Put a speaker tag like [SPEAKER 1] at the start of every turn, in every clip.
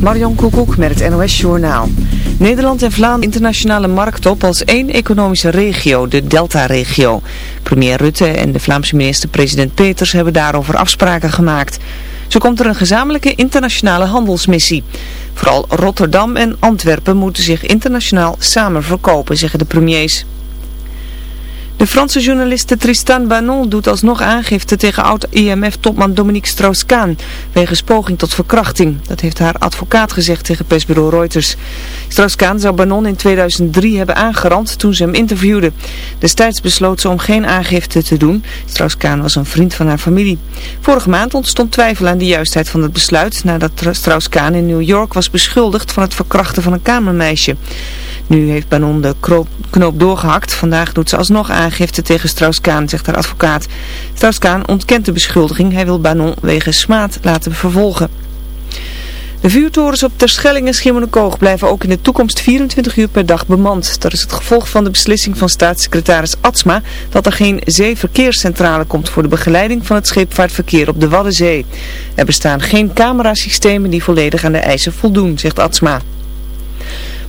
[SPEAKER 1] Marion Koekoek met het NOS Journaal. Nederland en Vlaanderen internationale markt als één economische regio, de Delta-regio. Premier Rutte en de Vlaamse minister-president Peters hebben daarover afspraken gemaakt. Zo komt er een gezamenlijke internationale handelsmissie. Vooral Rotterdam en Antwerpen moeten zich internationaal samen verkopen, zeggen de premiers. De Franse journaliste Tristan Banon doet alsnog aangifte tegen oud-IMF-topman Dominique Strauss-Kaan wegens poging tot verkrachting. Dat heeft haar advocaat gezegd tegen persbureau Reuters. Strauss-Kaan zou Banon in 2003 hebben aangerand toen ze hem interviewde. Destijds besloot ze om geen aangifte te doen. Strauss-Kaan was een vriend van haar familie. Vorige maand ontstond twijfel aan de juistheid van het besluit nadat Strauss-Kaan in New York was beschuldigd van het verkrachten van een kamermeisje. Nu heeft Banon de knoop doorgehakt. Vandaag doet ze alsnog aangifte tegen Strauss-Kaan, zegt haar advocaat. Strauss-Kaan ontkent de beschuldiging. Hij wil Banon wegens smaad laten vervolgen. De vuurtorens op Terschelling en Schiermonnikoog blijven ook in de toekomst 24 uur per dag bemand. Dat is het gevolg van de beslissing van staatssecretaris Atsma dat er geen zeeverkeerscentrale komt voor de begeleiding van het scheepvaartverkeer op de Waddenzee. Er bestaan geen camerasystemen die volledig aan de eisen voldoen, zegt Atsma.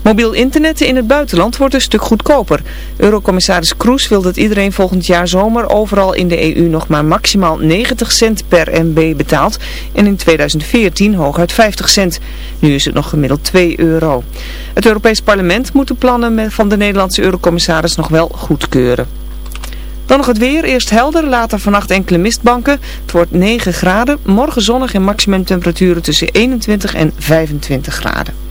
[SPEAKER 1] Mobiel internet in het buitenland wordt een stuk goedkoper. Eurocommissaris Kroes wil dat iedereen volgend jaar zomer overal in de EU nog maar maximaal 90 cent per MB betaalt en in 2014 hooguit 50 cent. Nu is het nog gemiddeld 2 euro. Het Europees Parlement moet de plannen van de Nederlandse Eurocommissaris nog wel goedkeuren. Dan nog het weer. Eerst helder, later vannacht enkele mistbanken. Het wordt 9 graden. Morgen zonnig en maximum temperaturen tussen 21 en 25 graden.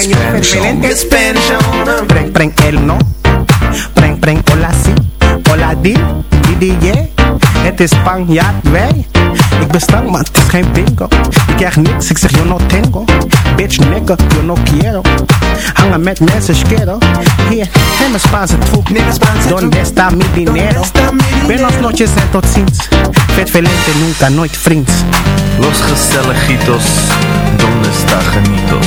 [SPEAKER 2] Spanish on.
[SPEAKER 3] Preng, preng, el no. Preng, preng, hola si. Hola di, di. Het is Spanjaard, wij. Ik ben stank, maar het is geen bingo. Ik krijg niks, ik zeg yo no tengo. Bitch, nigga, yo no quiero. Hangen met mensen, schero. Hier, neem een Spaanse troep.
[SPEAKER 4] Neem een Spaanse troep.
[SPEAKER 3] Donde está mi dinero?
[SPEAKER 4] Donde?
[SPEAKER 3] Buenos noches en tot ziens. Vet velente, nunca, nooit vriends.
[SPEAKER 5] Los Gestelejitos, ¿dónde está Genitos?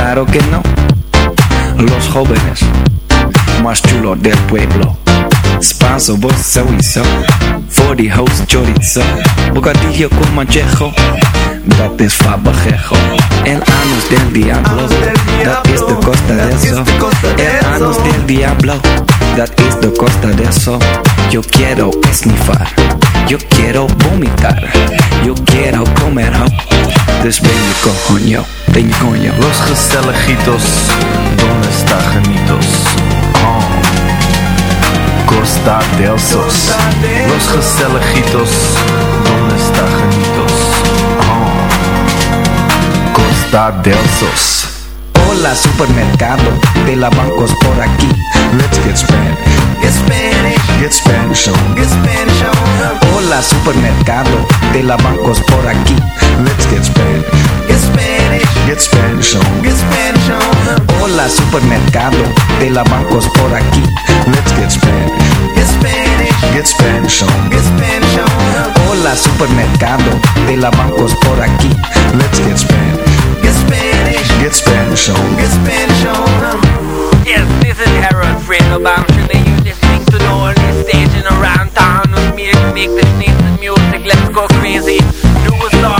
[SPEAKER 2] claro que no. Los jóvenes más chulos del pueblo. Spanso, vos. Voor die host chorizo. Bocadillo con manchejo. Dat is fabajejo. El anus del diablo. Dat is de costa de eso. El anus del diablo. Dat is de costa de eso. Yo quiero esnifar. Yo quiero vomitar. Yo quiero comer. Dus ben je coño, ben coño.
[SPEAKER 5] Los Gestelejitos, ¿dónde está Genitos? Oh. Costa del Sos. Los Gestelejitos, ¿dónde está Genitos? Oh. Costa del Sos.
[SPEAKER 2] Hola, supermercado de la bancos por aquí. Let's get Spanish.
[SPEAKER 4] Get Spanish.
[SPEAKER 2] Get Spanish.
[SPEAKER 4] Get Spanish
[SPEAKER 2] supermercado de la bancos por aquí. Let's get Spanish.
[SPEAKER 4] Get Spanish.
[SPEAKER 2] Get Spanish on.
[SPEAKER 4] Get Spanish on.
[SPEAKER 2] Hola, supermercado de la bancos por aquí. Let's get Spanish.
[SPEAKER 4] Get Spanish.
[SPEAKER 2] Get Spanish on.
[SPEAKER 4] Get Spanish on.
[SPEAKER 2] Hola, supermercado de la bancos por aquí. Let's get Spanish.
[SPEAKER 4] Get Spanish.
[SPEAKER 2] Get Spanish on.
[SPEAKER 4] Get Spanish on.
[SPEAKER 6] Yes, this is Harold Fredo Bamshin and you listening to only station around town with me to make this nice music. Let's go crazy. Do a song.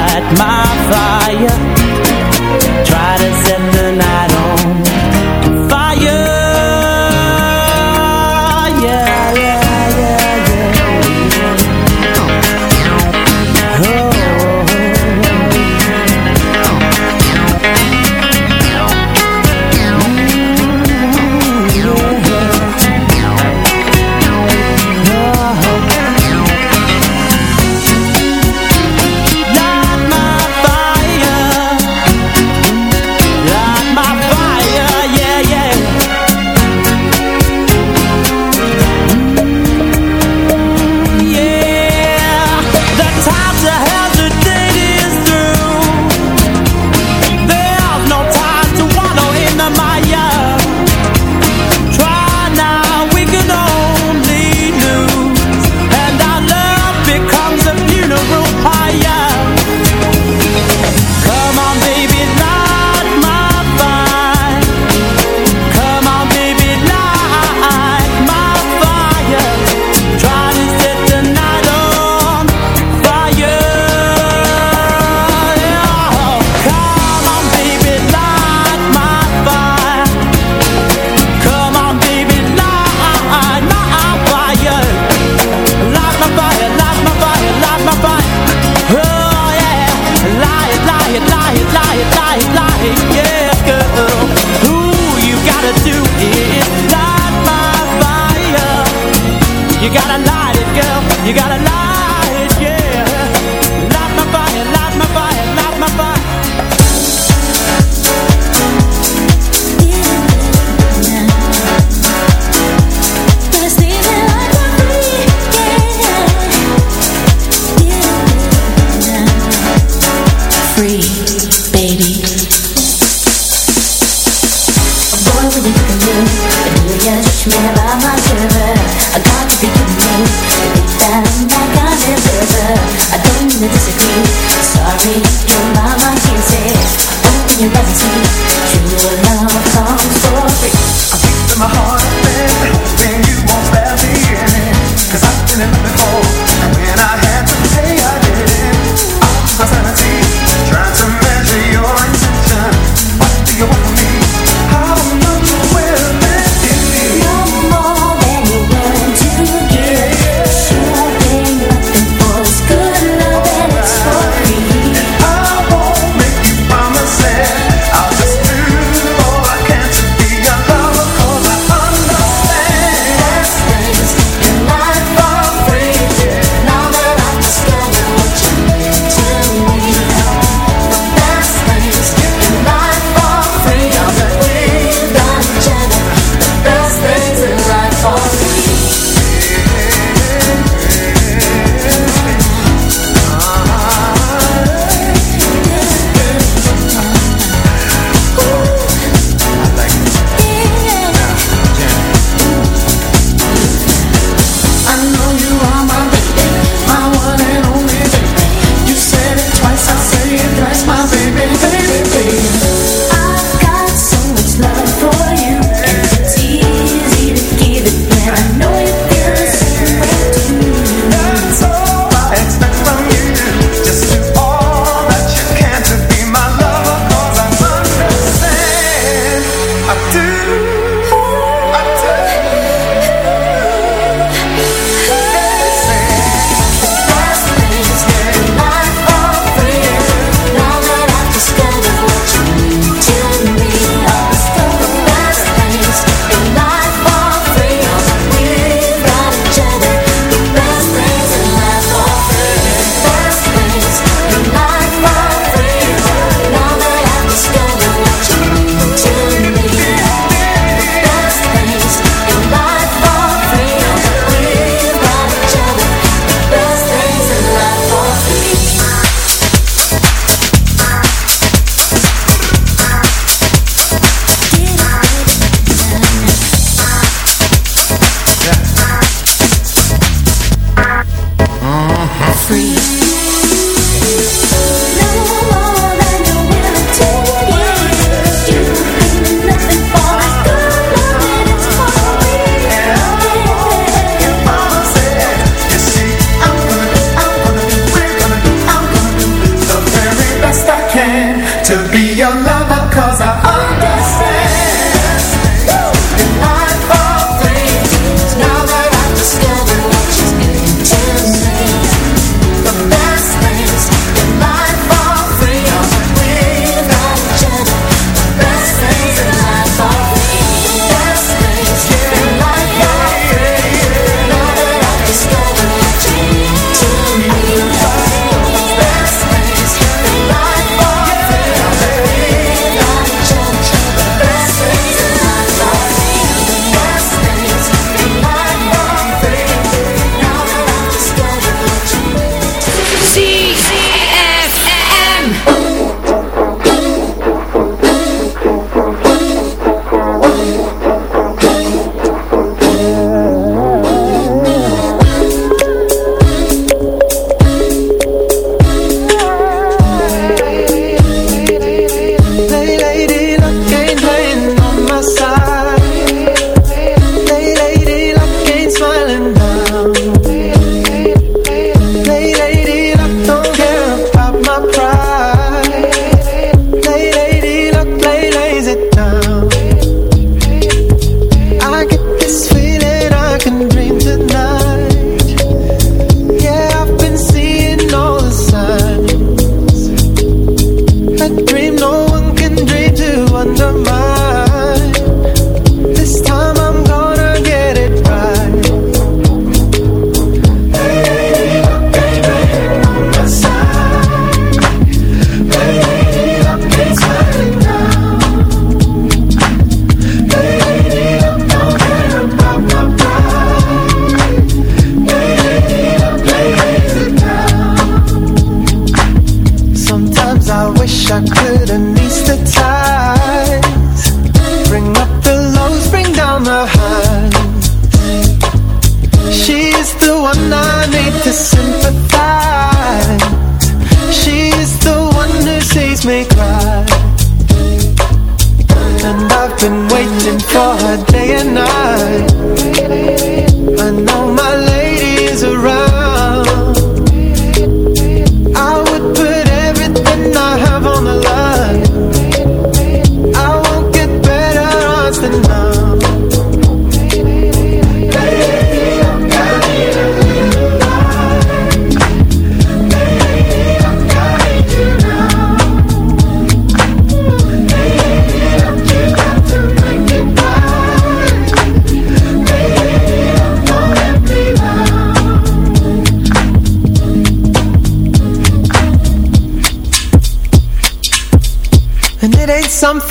[SPEAKER 7] my fire.
[SPEAKER 8] Try to set the
[SPEAKER 4] night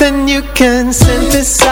[SPEAKER 4] something you can synthesize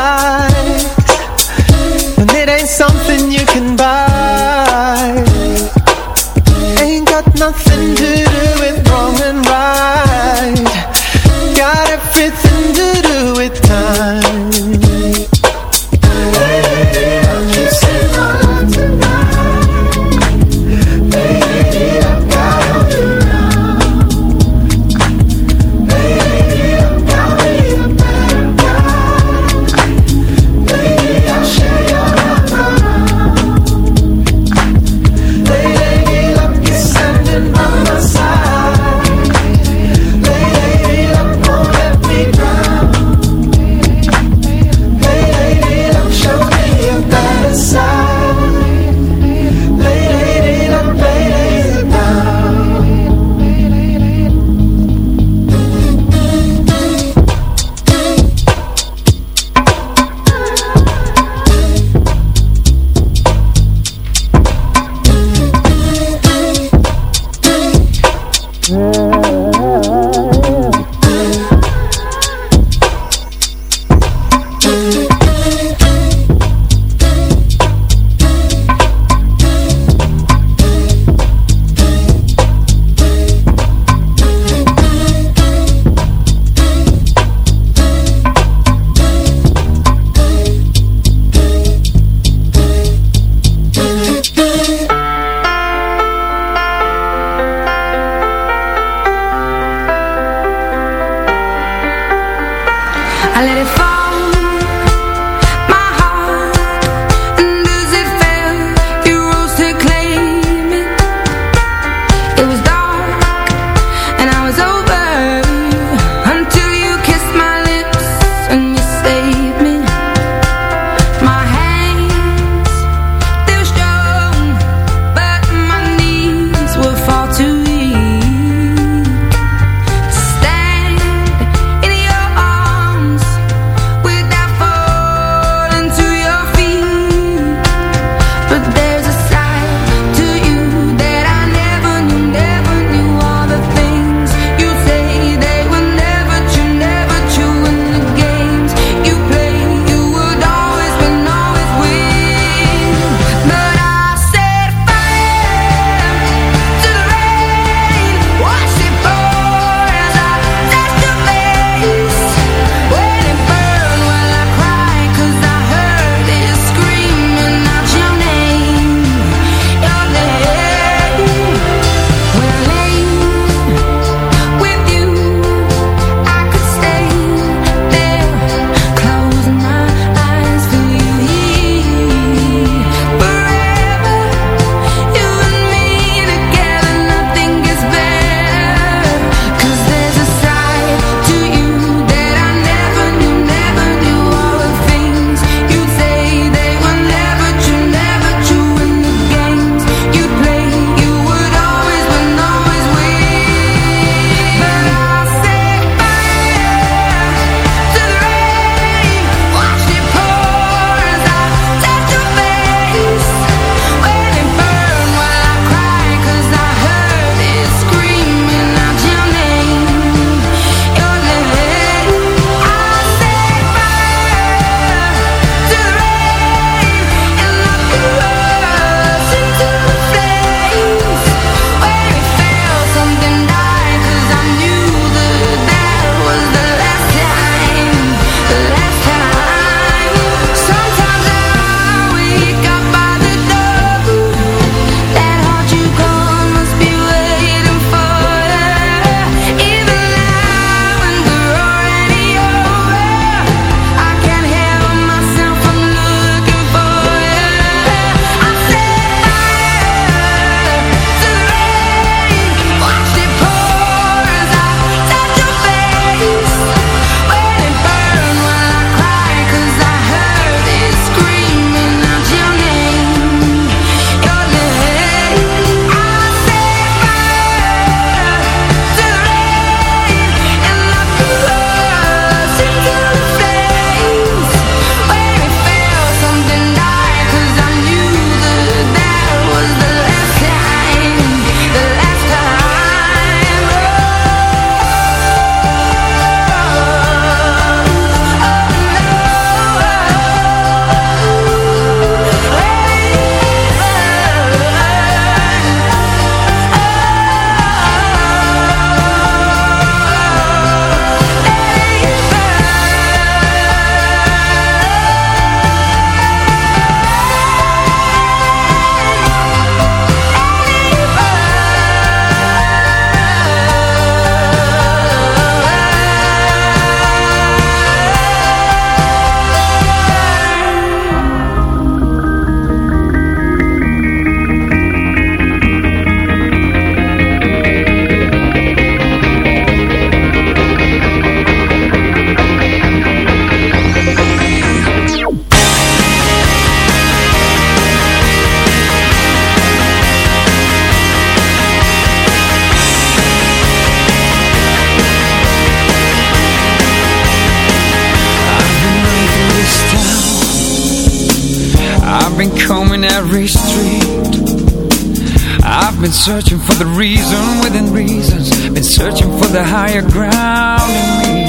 [SPEAKER 6] Searching for the higher ground in me.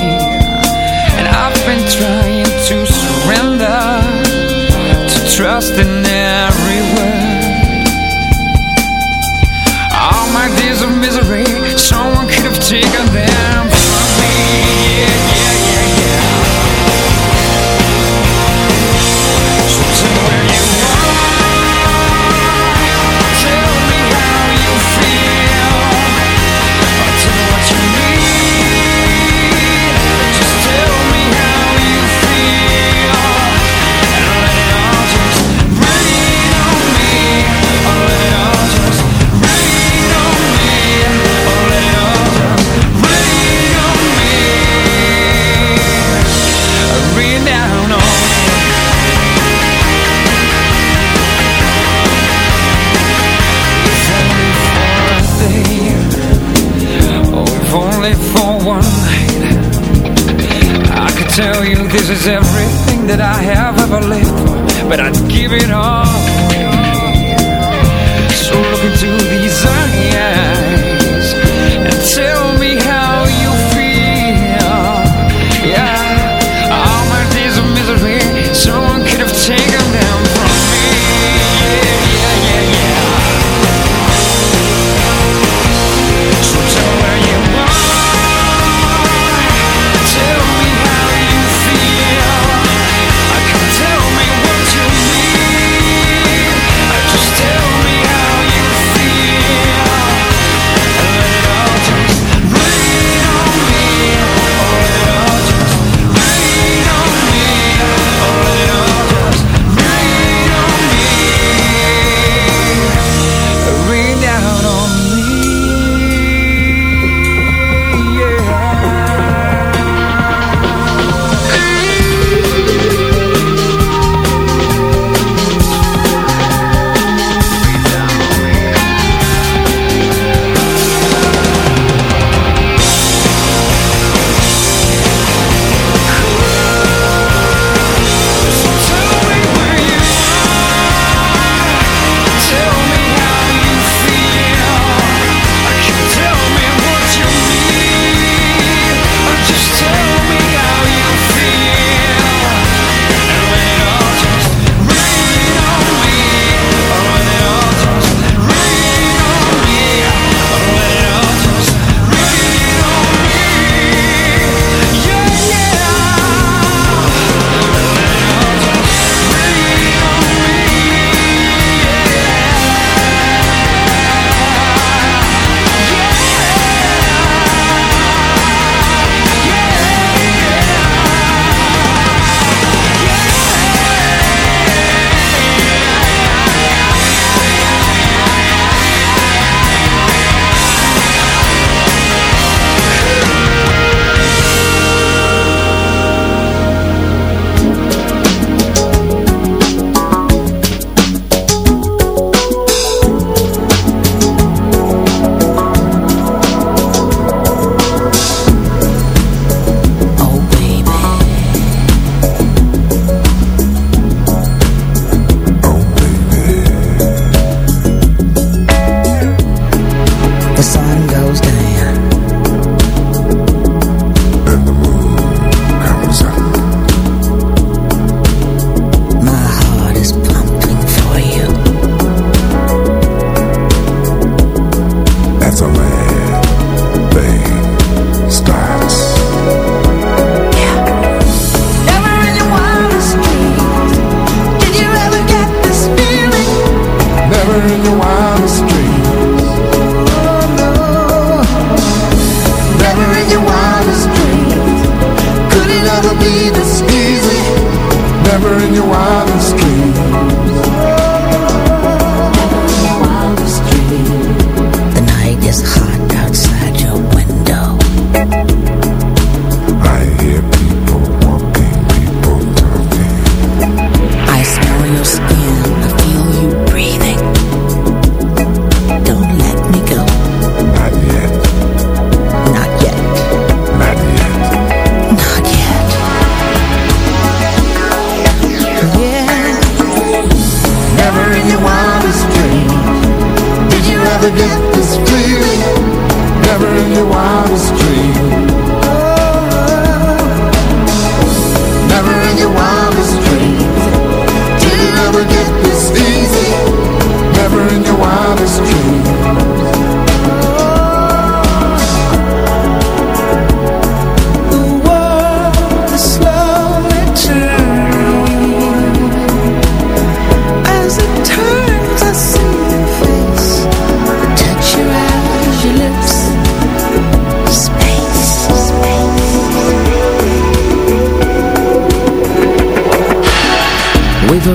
[SPEAKER 6] And I've been trying to surrender To trust in every word. All my days of misery Someone could have taken them. it all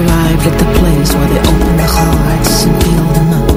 [SPEAKER 6] arrived at the place where they open the hearts and feel them
[SPEAKER 8] up.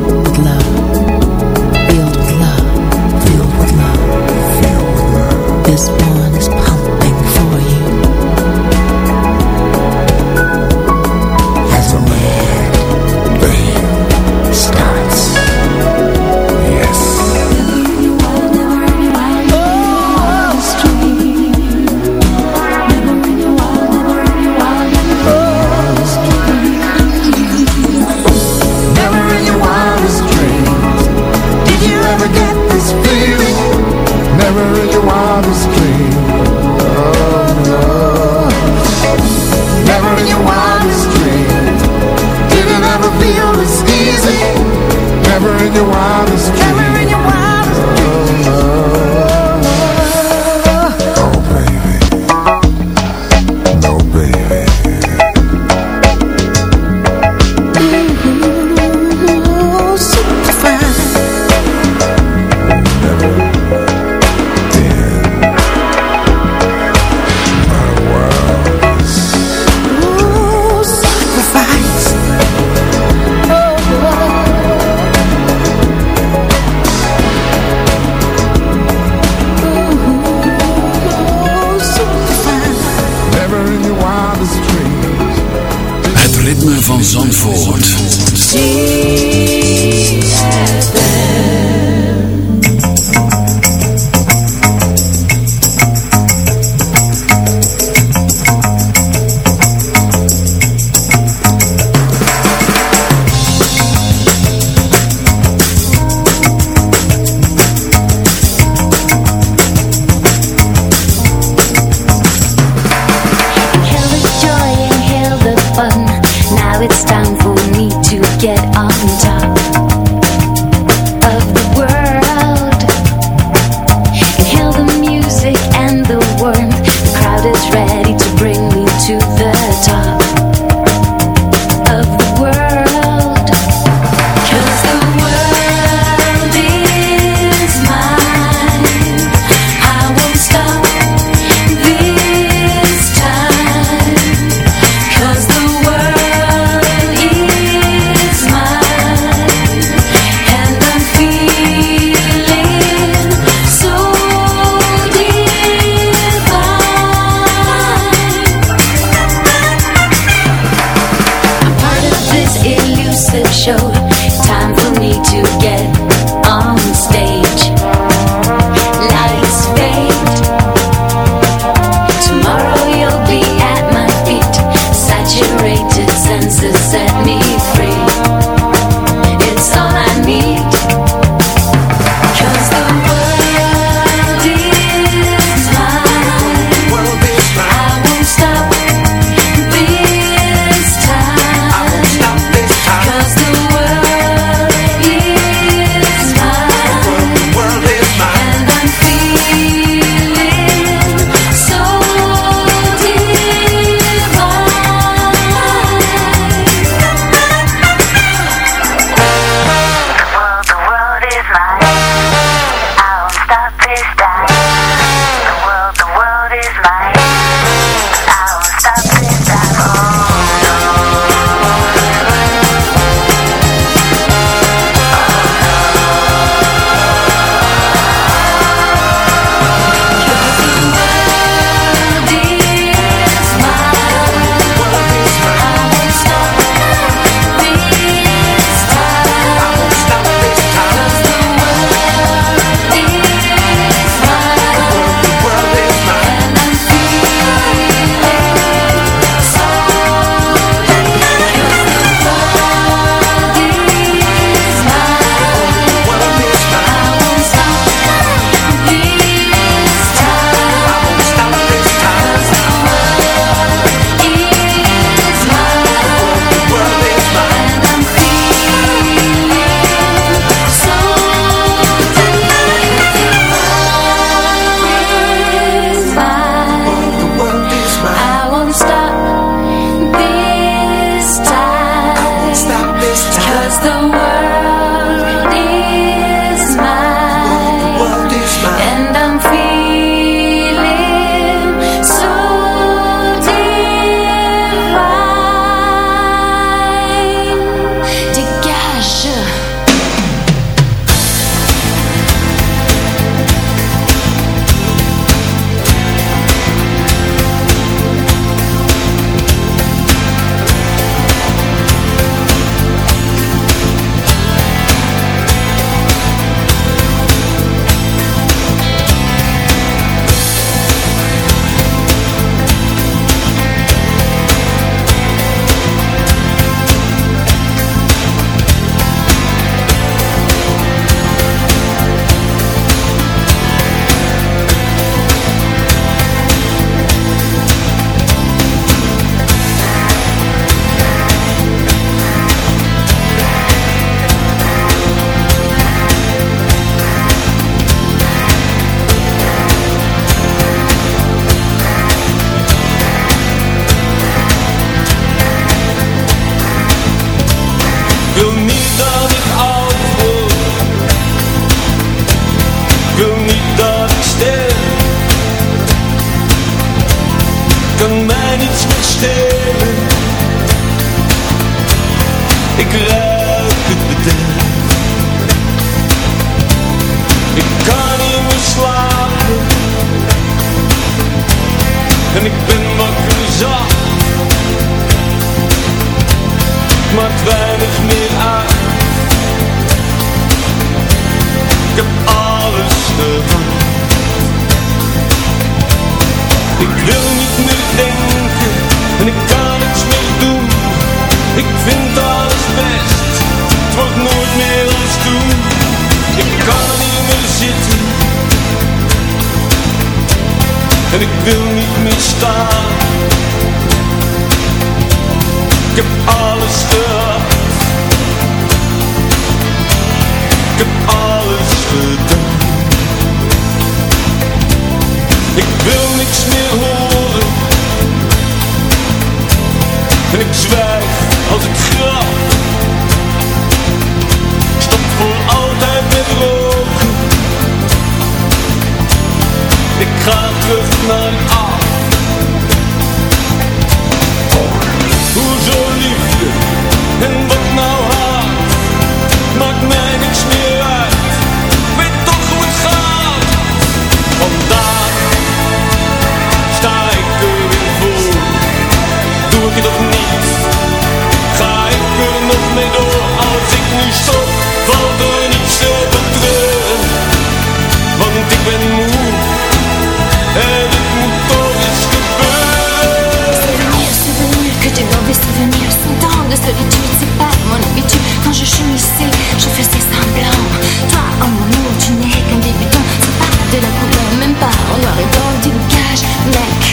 [SPEAKER 8] C'est pas mon habitude. Quand je jouissais, je faisais semblant. Toi, en mon nom, tu n'es qu'un débutant. C'est pas de la couleur, même pas en noir et blanc. Dégage, mec,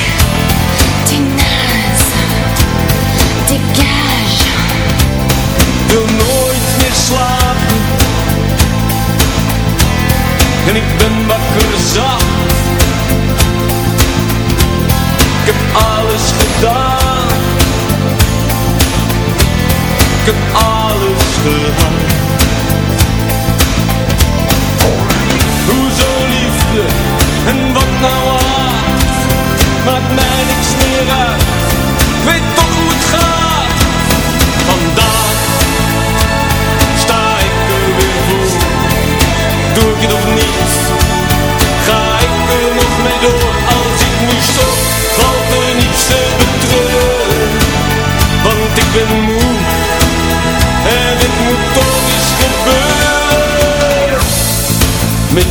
[SPEAKER 8] t'es naze Dégage
[SPEAKER 9] wil nooit meer slapen En ik ben wakker the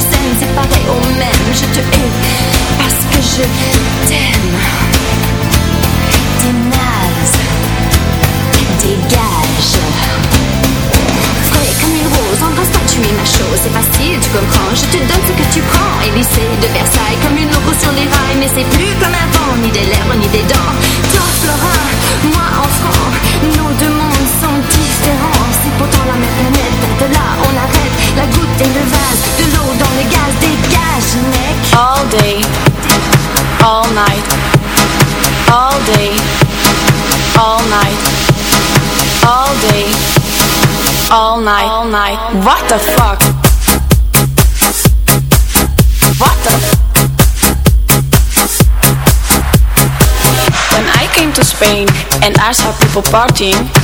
[SPEAKER 8] sèmes, c'est pareil au même Je te hais parce que je t'aime. T'es naze Dégage. Frais comme une rose, embrasse-toi, tu es ma chose C'est facile, tu comprends, je te donne ce que tu prends. Élysée de Versailles, comme une loco sur les rails. Mais c'est plus comme avant, ni des lèvres, ni des dents. Toi, Florin, moi, enfant Nos deux mondes sont différents pourtant la même planète, de là, on arrête La goutte et le vase, de l'eau dans le gaz Dégage, mec
[SPEAKER 10] All day, all night, all day, all night, all day, all night, all night. What the fuck? What the? When I came to Spain and I saw people partying,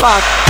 [SPEAKER 10] Fuck?